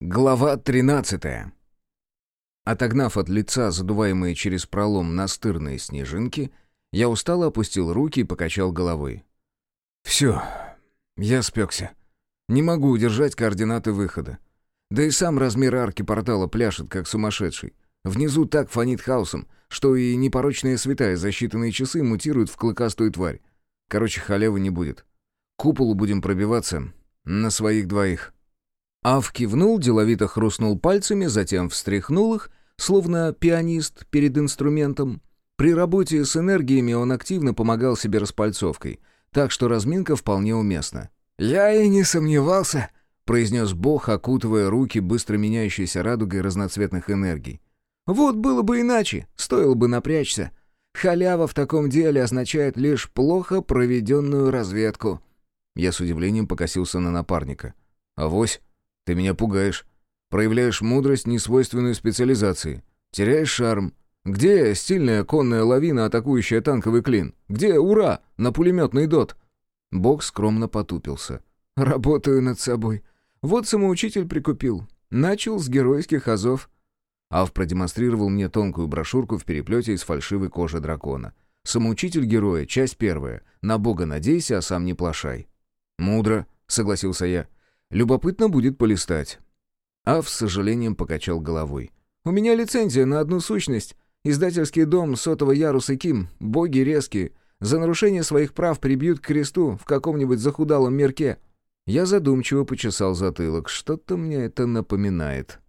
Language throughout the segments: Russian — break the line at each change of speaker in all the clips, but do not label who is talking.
Глава 13. Отогнав от лица задуваемые через пролом настырные снежинки, я устало опустил руки и покачал головой. «Все, я спекся. Не могу удержать координаты выхода. Да и сам размер арки портала пляшет, как сумасшедший. Внизу так фонит хаосом, что и непорочная святая за считанные часы мутирует в клыкастую тварь. Короче, халявы не будет. К куполу будем пробиваться на своих двоих». Ав кивнул, деловито хрустнул пальцами, затем встряхнул их, словно пианист перед инструментом. При работе с энергиями он активно помогал себе распальцовкой, так что разминка вполне уместна. «Я и не сомневался», — произнес Бог, окутывая руки быстро меняющейся радугой разноцветных энергий. «Вот было бы иначе, стоило бы напрячься. Халява в таком деле означает лишь плохо проведенную разведку». Я с удивлением покосился на напарника. «Авось, ты меня пугаешь. Проявляешь мудрость, несвойственную специализации. Теряешь шарм. Где стильная конная лавина, атакующая танковый клин? Где ура на пулеметный дот?» Бог скромно потупился. «Работаю над собой. Вот самоучитель прикупил. Начал с геройских азов». Ав продемонстрировал мне тонкую брошюрку в переплете из фальшивой кожи дракона. «Самоучитель героя, часть первая. На Бога надейся, а сам не плашай». «Мудро», — согласился я. Любопытно будет полистать». Ав с сожалением покачал головой. «У меня лицензия на одну сущность. Издательский дом сотого яруса Ким. Боги резкие. За нарушение своих прав прибьют к кресту в каком-нибудь захудалом мерке». Я задумчиво почесал затылок. Что-то мне это напоминает.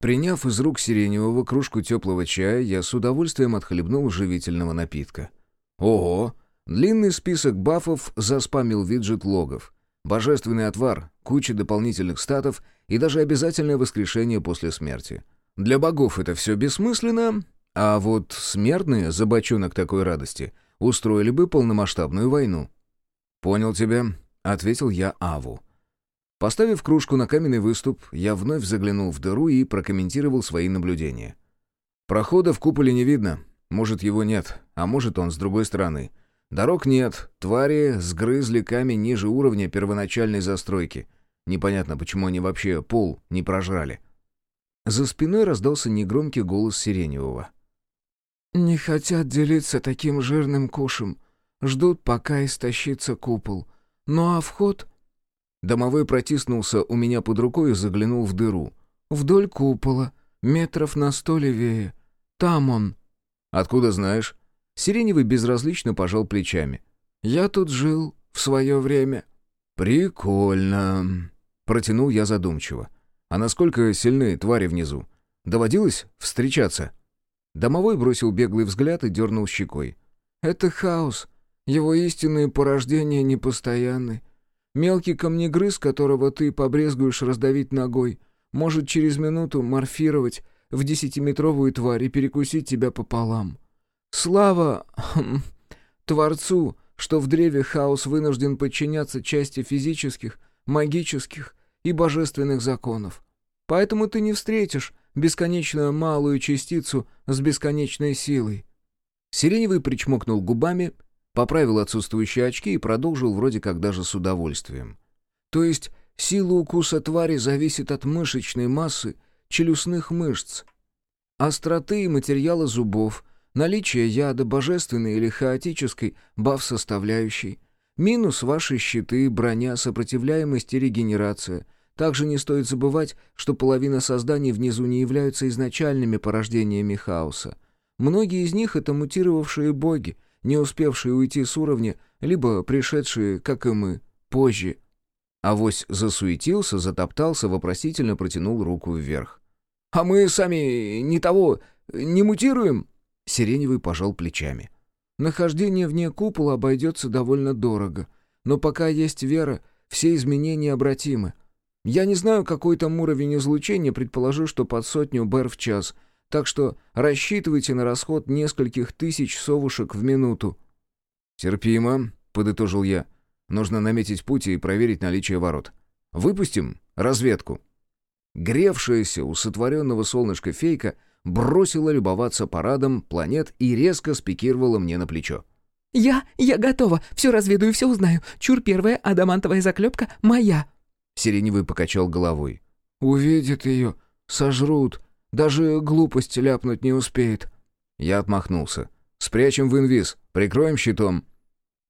Приняв из рук сиреневого кружку теплого чая, я с удовольствием отхлебнул живительного напитка. Ого! Длинный список бафов заспамил виджет логов. Божественный отвар, куча дополнительных статов и даже обязательное воскрешение после смерти. Для богов это все бессмысленно, а вот смертные, за бочонок такой радости, устроили бы полномасштабную войну. «Понял тебя», — ответил я Аву. Поставив кружку на каменный выступ, я вновь заглянул в дыру и прокомментировал свои наблюдения. «Прохода в куполе не видно. Может, его нет, а может, он с другой стороны. Дорог нет, твари сгрызли камень ниже уровня первоначальной застройки. Непонятно, почему они вообще пол не прожрали. За спиной раздался негромкий голос Сиреневого. «Не хотят делиться таким жирным кушем. Ждут, пока истощится купол. Ну а вход...» Домовой протиснулся у меня под рукой и заглянул в дыру. «Вдоль купола, метров на сто левее. Там он». «Откуда знаешь?» Сиреневый безразлично пожал плечами. «Я тут жил в свое время». «Прикольно», — протянул я задумчиво. «А насколько сильны твари внизу? Доводилось встречаться?» Домовой бросил беглый взгляд и дернул щекой. «Это хаос. Его истинные порождения непостоянны. Мелкий камнегрыз, которого ты побрезгуешь раздавить ногой, может через минуту морфировать в десятиметровую тварь и перекусить тебя пополам. Слава хм, Творцу, что в древе хаос вынужден подчиняться части физических, магических и божественных законов. Поэтому ты не встретишь бесконечную малую частицу с бесконечной силой». Сиреневый причмокнул губами, поправил отсутствующие очки и продолжил вроде как даже с удовольствием. «То есть сила укуса твари зависит от мышечной массы челюстных мышц, остроты и материала зубов, Наличие яда, божественной или хаотической, баф-составляющей. Минус ваши щиты, броня, сопротивляемость и регенерация. Также не стоит забывать, что половина созданий внизу не являются изначальными порождениями хаоса. Многие из них — это мутировавшие боги, не успевшие уйти с уровня, либо пришедшие, как и мы, позже. Авось засуетился, затоптался, вопросительно протянул руку вверх. «А мы сами не того, не мутируем?» Сиреневый пожал плечами. «Нахождение вне купола обойдется довольно дорого, но пока есть вера, все изменения обратимы. Я не знаю, какой там уровень излучения, предположу, что под сотню БР в час, так что рассчитывайте на расход нескольких тысяч совушек в минуту». «Терпимо», — подытожил я. «Нужно наметить путь и проверить наличие ворот. Выпустим разведку». Гревшаяся у сотворенного солнышка фейка — бросила любоваться парадом планет и резко спикировала мне на плечо.
«Я, я готова, все разведу и все узнаю. Чур первая адамантовая заклепка моя».
Сиреневый покачал головой. Увидит ее, сожрут. Даже глупость ляпнуть не успеет». Я отмахнулся. «Спрячем в инвиз, прикроем щитом».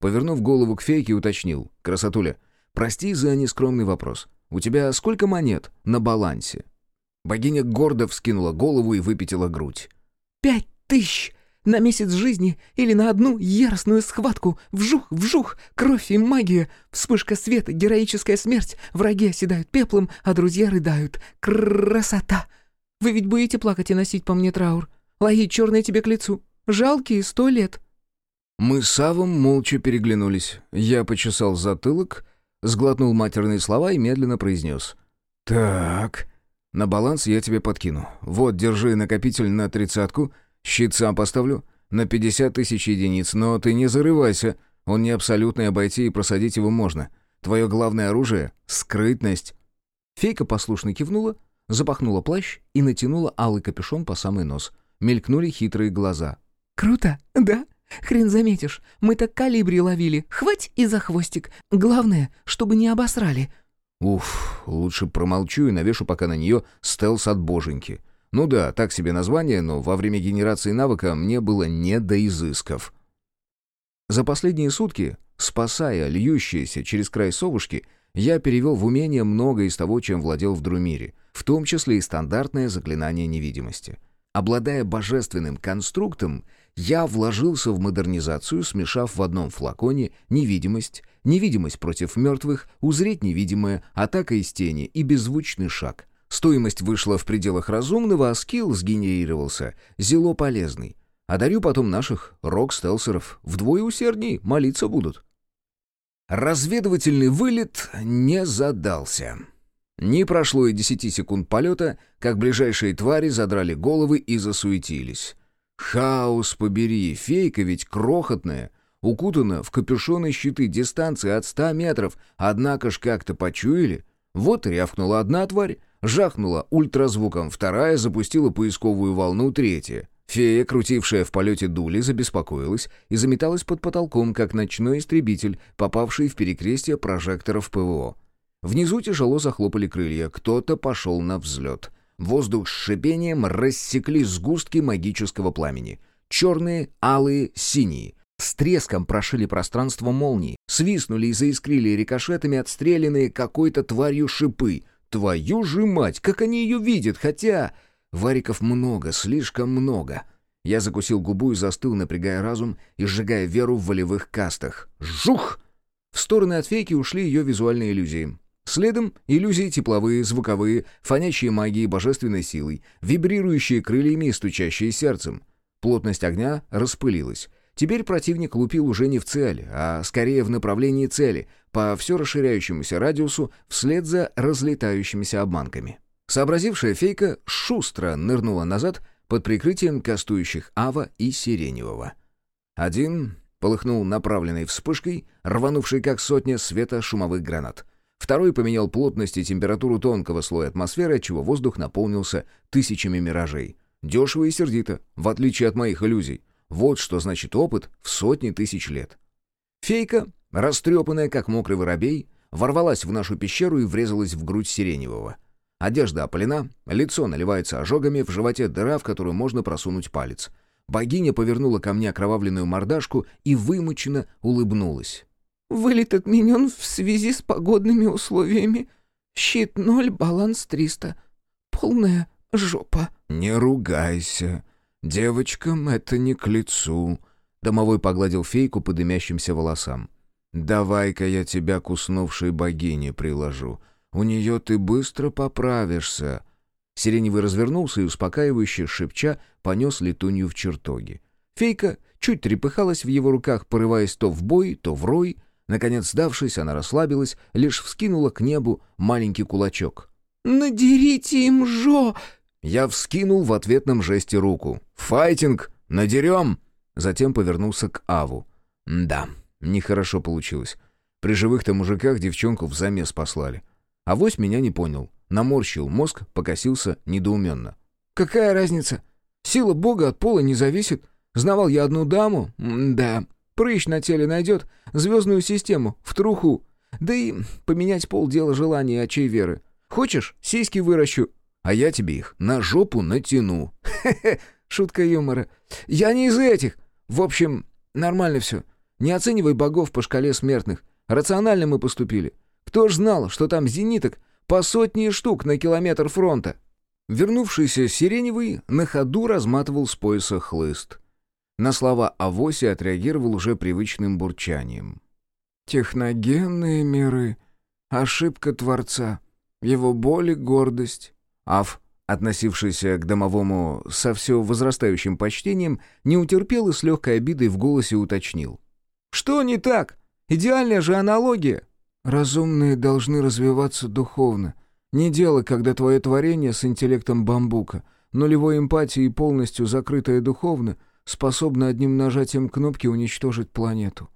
Повернув голову к фейке, уточнил. «Красотуля, прости за нескромный вопрос. У тебя сколько монет на балансе?» Богиня гордо вскинула голову и выпятила грудь.
«Пять тысяч! На месяц жизни или на одну яростную схватку! Вжух, вжух! Кровь и магия! Вспышка света, героическая смерть! Враги оседают пеплом, а друзья рыдают! Красота! Вы ведь будете плакать и носить по мне траур? Лои черные тебе к лицу! Жалкие сто лет!»
Мы с Авом молча переглянулись. Я почесал затылок, сглотнул матерные слова и медленно произнес. «Так, на баланс я тебе подкину. Вот, держи накопитель на тридцатку, щит сам поставлю, на пятьдесят тысяч единиц, но ты не зарывайся, он не абсолютный, обойти и просадить его можно. Твое главное оружие — скрытность». Фейка послушно кивнула, запахнула плащ и натянула алый капюшон по самый нос. Мелькнули хитрые глаза.
«Круто, да?» Хрен заметишь, мы так калибри ловили. Хвать и за хвостик. Главное, чтобы не обосрали».
Уф, лучше промолчу и навешу пока на нее стелс от боженьки. Ну да, так себе название, но во время генерации навыка мне было не до изысков. За последние сутки, спасая льющиеся через край совушки, я перевел в умение многое из того, чем владел в Друмире, в том числе и стандартное заклинание невидимости. Обладая божественным конструктом, я вложился в модернизацию, смешав в одном флаконе невидимость, невидимость против мертвых, узреть невидимое, атака из тени и беззвучный шаг. Стоимость вышла в пределах разумного, а скилл сгенерировался, зело полезный. А дарю потом наших рок-стелсеров. Вдвое усердней, молиться будут. Разведывательный вылет не задался. Не прошло и десяти секунд полета, как ближайшие твари задрали головы и засуетились. Хаос побери, фейка ведь крохотная, укутана в капюшоны щиты дистанции от ста метров, однако ж как-то почуяли. Вот рявкнула одна тварь, жахнула ультразвуком вторая, запустила поисковую волну третья. Фея, крутившая в полете дули, забеспокоилась и заметалась под потолком, как ночной истребитель, попавший в перекрестие прожекторов ПВО. Внизу тяжело захлопали крылья, кто-то пошел на взлет. Воздух с шипением рассекли сгустки магического пламени. Черные, алые, синие. С треском прошили пространство молнии, свистнули и заискрили рикошетами отстрелянные какой-то тварью шипы. Твою же мать, как они ее видят, хотя... Вариков много, слишком много. Я закусил губу и застыл, напрягая разум и сжигая веру в волевых кастах. Жух! В стороны от фейки ушли ее визуальные иллюзии. Следом иллюзии тепловые, звуковые, фонящие магией божественной силой, вибрирующие крыльями и стучащие сердцем. Плотность огня распылилась. Теперь противник лупил уже не в цель, а скорее в направлении цели, по все расширяющемуся радиусу, вслед за разлетающимися обманками. Сообразившая фейка шустро нырнула назад под прикрытием кастующих Ава и Сиреневого. Один полыхнул направленной вспышкой, рванувшей как сотня света шумовых гранат — Второй поменял плотность и температуру тонкого слоя атмосферы, отчего воздух наполнился тысячами миражей. Дешево и сердито, в отличие от моих иллюзий. Вот что значит опыт в сотни тысяч лет. Фейка, растрепанная, как мокрый воробей, ворвалась в нашу пещеру и врезалась в грудь сиреневого. Одежда опалена, лицо наливается ожогами, в животе дыра, в которую можно просунуть палец. Богиня повернула ко мне окровавленную мордашку и вымученно улыбнулась.
Вылет отменен в связи с погодными условиями. Щит ноль, баланс триста. Полная жопа».
«Не ругайся. Девочкам это не к лицу». Домовой погладил фейку по дымящимся волосам. «Давай-ка я тебя к уснувшей богине приложу. У нее ты быстро поправишься». Сиреневый развернулся и, успокаивающе шепча, понес летунью в чертоги. Фейка чуть трепыхалась в его руках, порываясь то в бой, то в рой, Наконец, сдавшись, она расслабилась, лишь вскинула к небу маленький кулачок.
«Надерите им жо!»
Я вскинул в ответном жесте руку. «Файтинг! Надерем!» Затем повернулся к Аву. «Да, нехорошо получилось. При живых-то мужиках девчонку в замес послали. А вось меня не понял. Наморщил мозг, покосился недоуменно. «Какая разница? Сила Бога от пола не зависит. Знавал я одну даму? М да. Прыщ на теле найдет, звездную систему, в труху. Да и поменять пол дело желания очей веры. Хочешь, сиськи выращу, а я тебе их на жопу натяну. Хе-хе, шутка юмора. Я не из этих. В общем, нормально все. Не оценивай богов по шкале смертных. Рационально мы поступили. Кто ж знал, что там зениток по сотни штук на километр фронта? Вернувшийся Сиреневый на ходу разматывал с пояса хлыст. На слова Авоси отреагировал уже привычным бурчанием. «Техногенные миры. Ошибка Творца. Его боль и гордость». Ав, относившийся к домовому со все возрастающим почтением, не утерпел и с легкой обидой в голосе уточнил. «Что не так? Идеальная же аналогия!» «Разумные должны развиваться духовно. Не дело, когда твое творение с интеллектом бамбука, нулевой эмпатией и полностью закрытое духовно — способны одним нажатием кнопки уничтожить планету.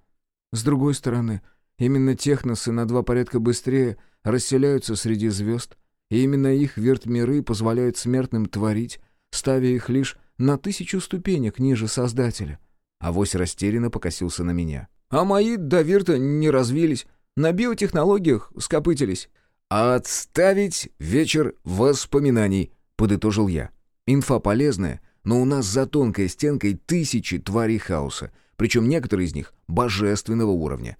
С другой стороны, именно техносы на два порядка быстрее расселяются среди звезд, и именно их вертмиры позволяют смертным творить, ставя их лишь на тысячу ступенек ниже Создателя. Авось растерянно покосился на меня. «А мои до вирта не развились, на биотехнологиях скопытились». «Отставить вечер воспоминаний», — подытожил я. «Инфа полезная, но у нас за тонкой стенкой тысячи тварей хаоса, причем некоторые из них божественного уровня.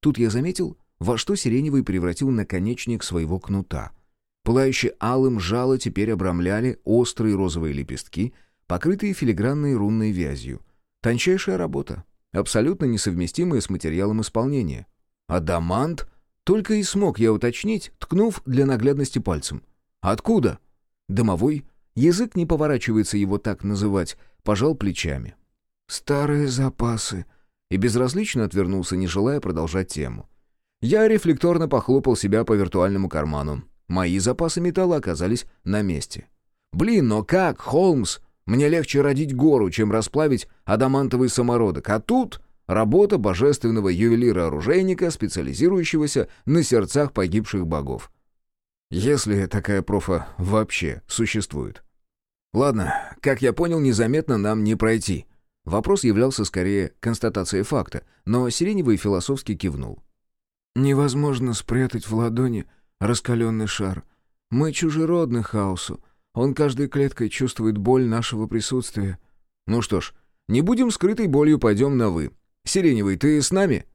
Тут я заметил, во что Сиреневый превратил наконечник своего кнута. Пылающие алым жало теперь обрамляли острые розовые лепестки, покрытые филигранной рунной вязью. Тончайшая работа, абсолютно несовместимая с материалом исполнения. «Адамант?» Только и смог я уточнить, ткнув для наглядности пальцем. «Откуда?» Домовой Язык не поворачивается его так называть, пожал плечами. «Старые запасы», и безразлично отвернулся, не желая продолжать тему. Я рефлекторно похлопал себя по виртуальному карману. Мои запасы металла оказались на месте. «Блин, но как, Холмс? Мне легче родить гору, чем расплавить адамантовый самородок, а тут...» Работа божественного ювелира-оружейника, специализирующегося на сердцах погибших богов. Если такая профа вообще существует. Ладно, как я понял, незаметно нам не пройти. Вопрос являлся скорее констатацией факта, но Сиреневый философски кивнул. «Невозможно спрятать в ладони раскаленный шар. Мы чужеродны хаосу. Он каждой клеткой чувствует боль нашего присутствия». «Ну что ж, не будем скрытой болью, пойдем на «вы». Сиреневый, ты с нами?»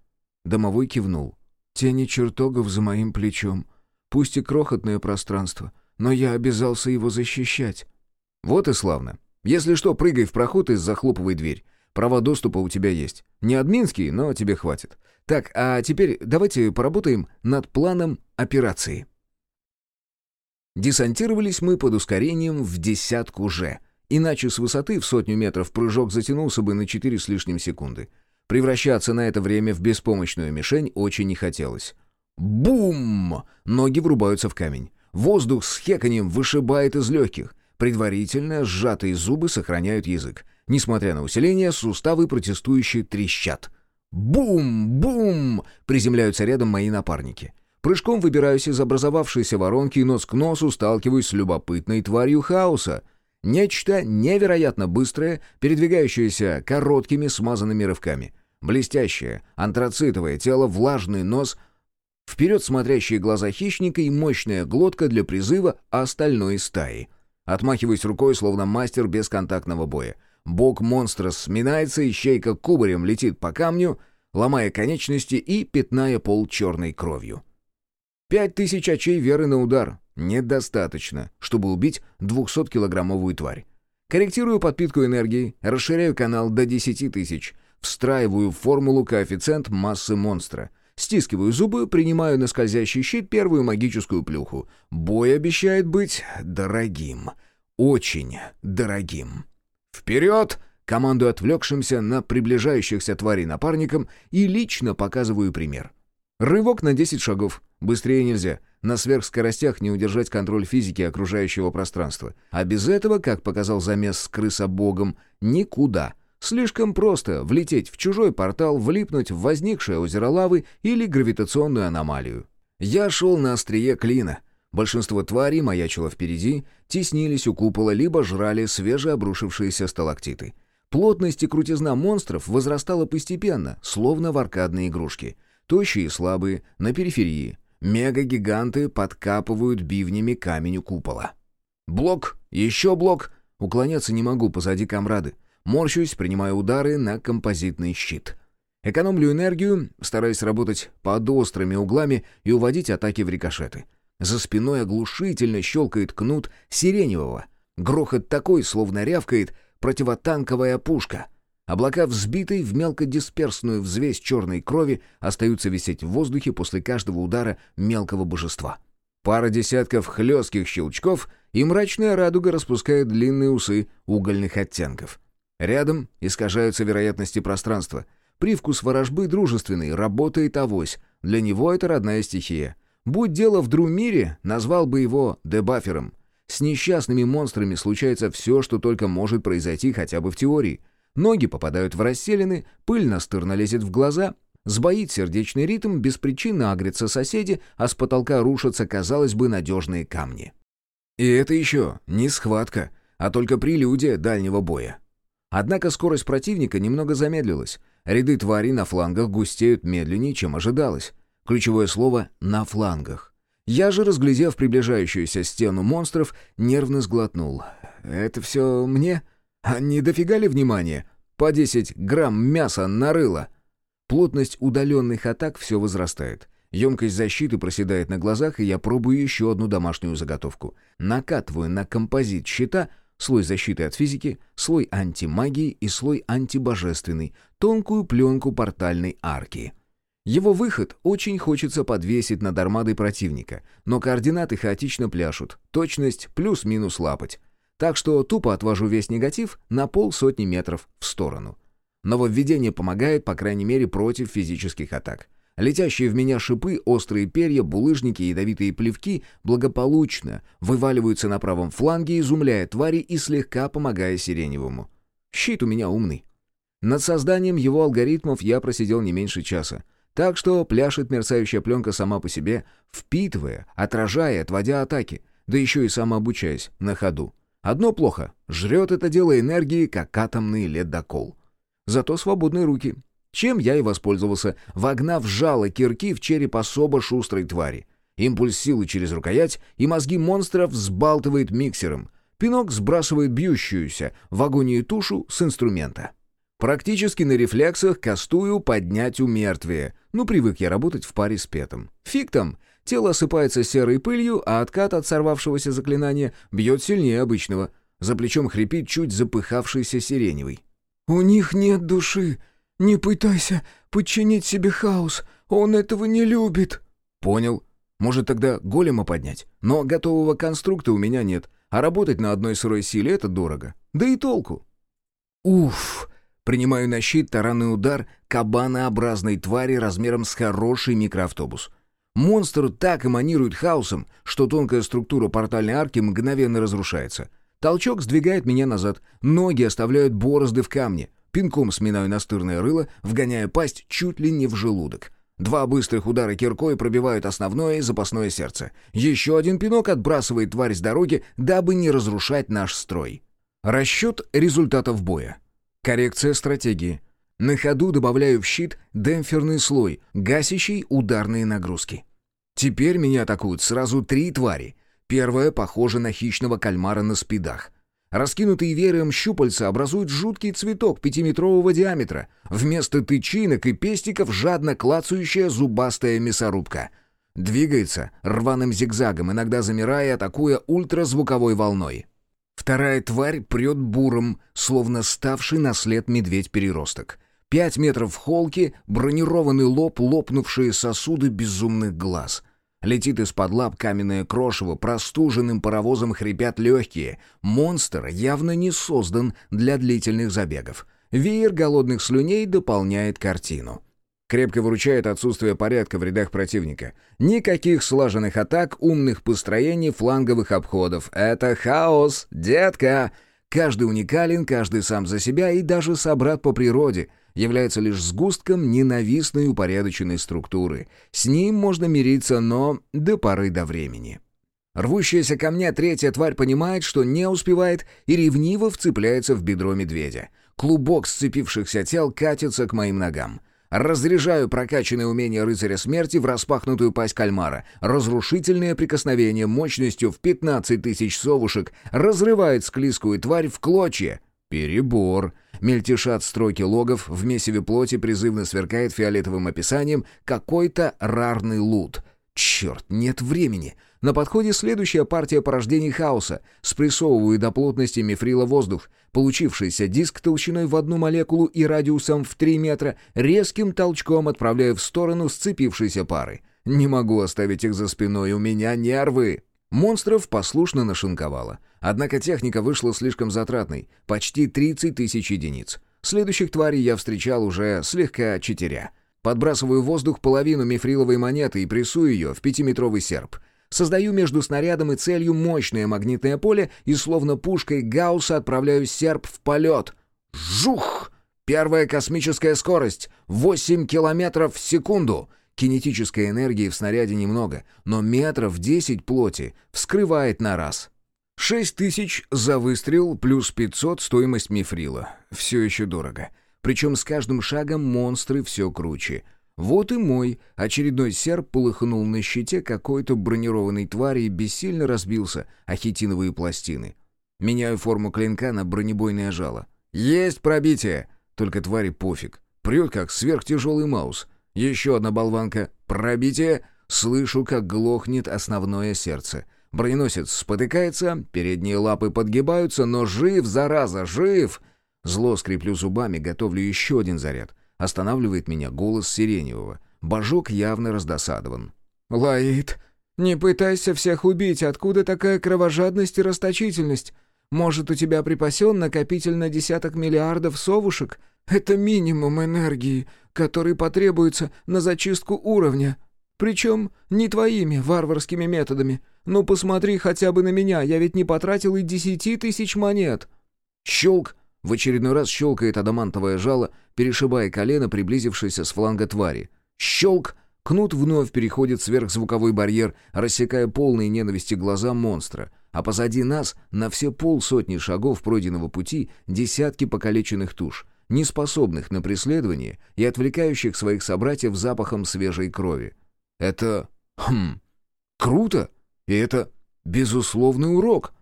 Домовой кивнул. «Тени чертогов за моим плечом. Пусть и крохотное пространство, но я обязался его защищать». «Вот и славно. Если что, прыгай в проход и захлопывай дверь. Права доступа у тебя есть. Не админские, но тебе хватит. Так, а теперь давайте поработаем над планом операции». Десантировались мы под ускорением в десятку же. Иначе с высоты в сотню метров прыжок затянулся бы на четыре с лишним секунды. Превращаться на это время в беспомощную мишень очень не хотелось. Бум! Ноги врубаются в камень. Воздух с хеканьем вышибает из легких. Предварительно сжатые зубы сохраняют язык. Несмотря на усиление, суставы протестующие трещат. Бум! Бум! Приземляются рядом мои напарники. Прыжком выбираюсь из образовавшейся воронки и нос к носу сталкиваюсь с любопытной тварью хаоса. Нечто невероятно быстрое, передвигающееся короткими смазанными рывками. Блестящее, антрацитовое тело, влажный нос — Вперед смотрящие глаза хищника и мощная глотка для призыва остальной стаи. Отмахиваюсь рукой, словно мастер бесконтактного боя. Бок монстра сминается, ищейка кубарем летит по камню, ломая конечности и пятная пол черной кровью. Пять тысяч очей веры на удар. Недостаточно, чтобы убить двухсоткилограммовую тварь. Корректирую подпитку энергии, расширяю канал до десяти тысяч, встраиваю в формулу коэффициент массы монстра — Стискиваю зубы, принимаю на скользящий щит первую магическую плюху. Бой обещает быть дорогим. Очень дорогим. «Вперед!» — командую отвлекшимся на приближающихся тварей напарникам и лично показываю пример. Рывок на 10 шагов. Быстрее нельзя. На сверхскоростях не удержать контроль физики окружающего пространства. А без этого, как показал замес с крысобогом, никуда — Слишком просто влететь в чужой портал, влипнуть в возникшее озеро лавы или гравитационную аномалию. Я шел на острие клина. Большинство тварей маячило впереди, теснились у купола, либо жрали свежеобрушившиеся сталактиты. Плотность и крутизна монстров возрастала постепенно, словно в аркадные игрушки. Тощие и слабые, на периферии. Мега-гиганты подкапывают бивнями камень у купола. Блок, еще блок. Уклоняться не могу позади комрады. Морщусь, принимаю удары на композитный щит. Экономлю энергию, стараясь работать под острыми углами и уводить атаки в рикошеты. За спиной оглушительно щелкает кнут сиреневого. Грохот такой, словно рявкает противотанковая пушка. Облака, взбитой в мелкодисперсную взвесь черной крови, остаются висеть в воздухе после каждого удара мелкого божества. Пара десятков хлестких щелчков, и мрачная радуга распускает длинные усы угольных оттенков. Рядом искажаются вероятности пространства. Привкус ворожбы дружественный, работает авось. Для него это родная стихия. Будь дело в Друмире, назвал бы его дебафером. С несчастными монстрами случается все, что только может произойти хотя бы в теории — Ноги попадают в расселины, пыль настырно лезет в глаза, сбоит сердечный ритм, беспричинно агрятся соседи, а с потолка рушатся, казалось бы, надежные камни. И это еще не схватка, а только прелюдия дальнего боя. Однако скорость противника немного замедлилась. Ряды тварей на флангах густеют медленнее, чем ожидалось. Ключевое слово «на флангах». Я же, разглядев приближающуюся стену монстров, нервно сглотнул. «Это все мне?» А не дофига ли внимания? По 10 грамм мяса нарыло. Плотность удаленных атак все возрастает. Емкость защиты проседает на глазах, и я пробую еще одну домашнюю заготовку. Накатываю на композит щита слой защиты от физики, слой антимагии и слой антибожественный, тонкую пленку портальной арки. Его выход очень хочется подвесить над армадой противника, но координаты хаотично пляшут, точность плюс-минус лапать. Так что тупо отвожу весь негатив на полсотни метров в сторону. Нововведение помогает, по крайней мере, против физических атак. Летящие в меня шипы, острые перья, булыжники ядовитые плевки благополучно вываливаются на правом фланге, изумляя твари и слегка помогая сиреневому. Щит у меня умный. Над созданием его алгоритмов я просидел не меньше часа. Так что пляшет мерцающая пленка сама по себе, впитывая, отражая, отводя атаки, да еще и самообучаясь на ходу. Одно плохо — жрет это дело энергии, как атомный ледокол. Зато свободные руки. Чем я и воспользовался, вогнав жало кирки в череп особо шустрой твари. Импульс силы через рукоять, и мозги монстров взбалтывает миксером. Пинок сбрасывает бьющуюся в агонии тушу с инструмента. Практически на рефлексах кастую поднять у мертвия. Ну, привык я работать в паре с Петом. Фиг там, Тело осыпается серой пылью, а откат от сорвавшегося заклинания бьет сильнее обычного. За плечом хрипит чуть запыхавшийся сиреневый.
«У них нет души. Не пытайся подчинить себе хаос. Он этого не любит».
«Понял. Может, тогда голема поднять? Но готового конструкта у меня нет, а работать на одной сырой силе — это дорого. Да и толку». «Уф!» Принимаю на щит таранный удар кабанообразной твари размером с хороший микроавтобус. Монстр так эманирует хаосом, что тонкая структура портальной арки мгновенно разрушается. Толчок сдвигает меня назад, ноги оставляют борозды в камне. Пинком сминаю настырное рыло, вгоняя пасть чуть ли не в желудок. Два быстрых удара киркой пробивают основное и запасное сердце. Еще один пинок отбрасывает тварь с дороги, дабы не разрушать наш строй. Расчет результатов боя. Коррекция стратегии. На ходу добавляю в щит демпферный слой, гасящий ударные нагрузки. Теперь меня атакуют сразу три твари. Первая похожа на хищного кальмара на спидах. Раскинутые веером щупальца образуют жуткий цветок пятиметрового диаметра. Вместо тычинок и пестиков жадно клацающая зубастая мясорубка. Двигается рваным зигзагом, иногда замирая, атакуя ультразвуковой волной. Вторая тварь прет буром, словно ставший на след медведь-переросток. Пять метров в холке, бронированный лоб, лопнувшие сосуды безумных глаз. Летит из-под лап каменное крошево, простуженным паровозом хрипят легкие. Монстр явно не создан для длительных забегов. Веер голодных слюней дополняет картину. Крепко выручает отсутствие порядка в рядах противника. Никаких слаженных атак, умных построений, фланговых обходов. Это хаос, детка! Каждый уникален, каждый сам за себя и даже собрат по природе — является лишь сгустком ненавистной упорядоченной структуры. С ним можно мириться, но до поры до времени. Рвущаяся ко мне третья тварь понимает, что не успевает, и ревниво вцепляется в бедро медведя. Клубок сцепившихся тел катится к моим ногам. Разряжаю прокачанное умение рыцаря смерти в распахнутую пасть кальмара. Разрушительное прикосновение мощностью в 15 тысяч совушек разрывает склизкую тварь в клочья. Перебор. Мельтешат строки логов, в месиве плоти призывно сверкает фиолетовым описанием какой-то рарный лут. Черт, нет времени. На подходе следующая партия порождений хаоса. Спрессовываю до плотности мифрила воздух. Получившийся диск толщиной в одну молекулу и радиусом в 3 метра резким толчком отправляю в сторону сцепившейся пары. Не могу оставить их за спиной, у меня нервы. Монстров послушно нашинковало. Однако техника вышла слишком затратной, почти 30 тысяч единиц. Следующих тварей я встречал уже слегка читеря. Подбрасываю в воздух половину мифриловой монеты и прессую ее в пятиметровый серп. Создаю между снарядом и целью мощное магнитное поле и словно пушкой Гаусса отправляю серп в полет. Жух! Первая космическая скорость — 8 километров в секунду. Кинетической энергии в снаряде немного, но метров 10 плоти вскрывает на раз. 6 тысяч за выстрел плюс 500 стоимость мифрила. Все еще дорого. Причем с каждым шагом монстры все круче — вот и мой очередной серп полыхнул на щите какой-то бронированной твари и бессильно разбился о хитиновые пластины. Меняю форму клинка на бронебойное жало. Есть пробитие! Только твари пофиг. Прет, как сверхтяжелый маус. Еще одна болванка. Пробитие. Слышу, как глохнет основное сердце. Броненосец спотыкается, передние лапы подгибаются, но жив, зараза, жив! Зло скреплю зубами, готовлю еще один заряд. Останавливает меня голос Сиреневого. Божок явно раздосадован.
«Лаид, не пытайся всех убить. Откуда такая кровожадность и расточительность? Может, у тебя припасен накопитель на десяток миллиардов совушек? Это минимум энергии, который потребуется на зачистку уровня. Причем не твоими варварскими методами. Ну посмотри хотя бы на меня, я ведь не потратил и десяти тысяч монет».
Щелк! В очередной раз щелкает адамантовое жало, перешибая колено, приблизившееся с фланга твари. Щелк! Кнут вновь переходит сверхзвуковой барьер, рассекая полные ненависти глаза монстра. А позади нас, на все полсотни шагов пройденного пути, десятки покалеченных туш, неспособных на преследование и отвлекающих своих собратьев запахом свежей крови. Это... хм... круто! И это безусловный урок.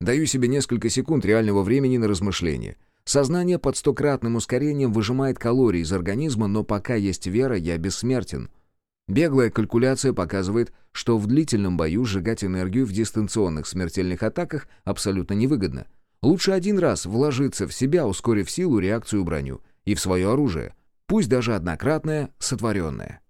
Даю себе несколько секунд реального времени на размышление. Сознание под стократным ускорением выжимает калории из организма, но пока есть вера, я бессмертен. Беглая калькуляция показывает, что в длительном бою сжигать энергию в дистанционных смертельных атаках абсолютно невыгодно. Лучше один раз вложиться в себя, ускорив силу, реакцию, броню. И в свое оружие. Пусть даже однократное, сотворенное.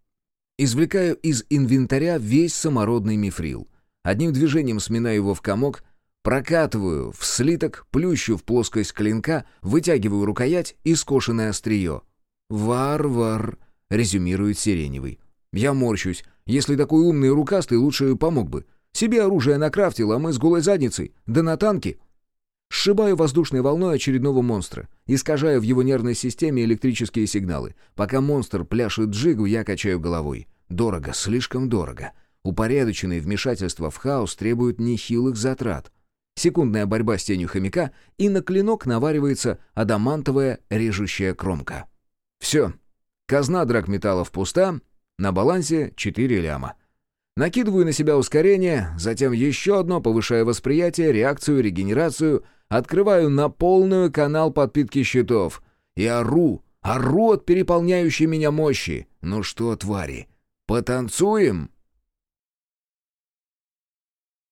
Извлекаю из инвентаря весь самородный мифрил. Одним движением сминаю его в комок — Прокатываю в слиток, плющу в плоскость клинка, вытягиваю рукоять и скошенное острие. «Варвар», — резюмирует Сиреневый. «Я морщусь. Если такой умный и рукастый, лучше помог бы. Себе оружие накрафтил, а мы с голой задницей. Да на танке». Сшибаю воздушной волной очередного монстра, искажая в его нервной системе электрические сигналы. Пока монстр пляшет джигу, я качаю головой. Дорого, слишком дорого. Упорядоченные вмешательства в хаос требуют нехилых затрат. Секундная борьба с тенью хомяка, и на клинок наваривается адамантовая режущая кромка. Все. Казна драгметаллов пуста, на балансе 4 ляма. Накидываю на себя ускорение, затем еще одно, повышая восприятие, реакцию, регенерацию, открываю на полную канал подпитки щитов и ору, ору от переполняющей меня мощи. Ну что, твари, потанцуем?»